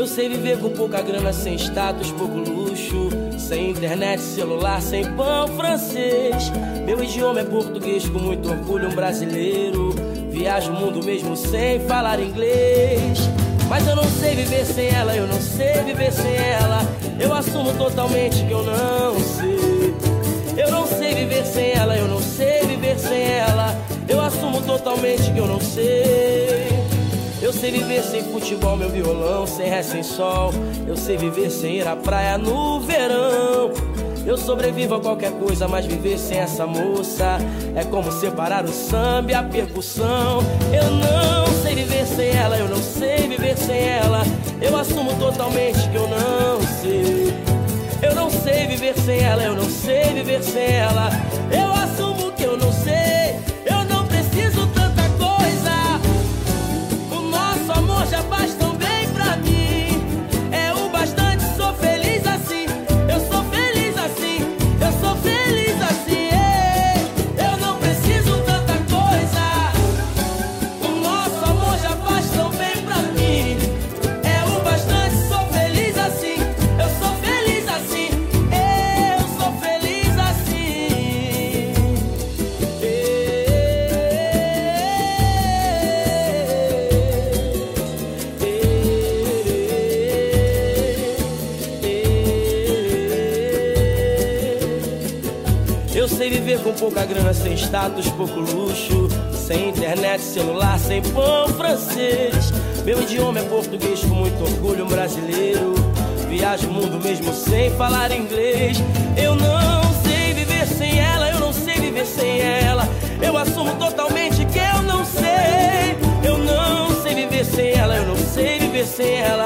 Eu sei viver com pouca grana, sem status, pouco luxo. Sem internet, celular, sem pão francês. Meu idioma é português, com muito orgulho, um brasileiro. Viajo o mundo mesmo sem falar inglês. Mas eu não sei viver sem ela, eu não sei viver sem ela. Eu assumo totalmente que eu não sei. Eu não sei viver sem ela, eu não sei viver sem ela. Eu assumo totalmente que eu não sei. Eu sei viver sem futebol, meu violão, sem ré, sem sol. Eu sei viver sem ir à praia no verão. Eu sobrevivo a qualquer coisa, mas viver sem essa moça é como separar o samba e a percussão. Eu não sei viver sem ela, eu não sei viver sem ela. Eu assumo totalmente que eu não sei. Eu não sei viver sem ela, eu não sei viver sem ela. Eu sei viver com pouca grana, sem status, pouco luxo, sem internet, celular, sem pão francês. Meu idioma é português, com muito orgulho, brasileiro. Viajo o mundo mesmo sem falar inglês. Eu não sei viver sem ela, eu não sei viver sem ela. Eu assumo totalmente que eu não sei. Eu não sei viver sem ela, eu não sei viver sem ela.